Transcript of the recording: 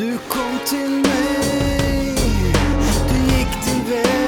Du kom til meg, du gikk din vei.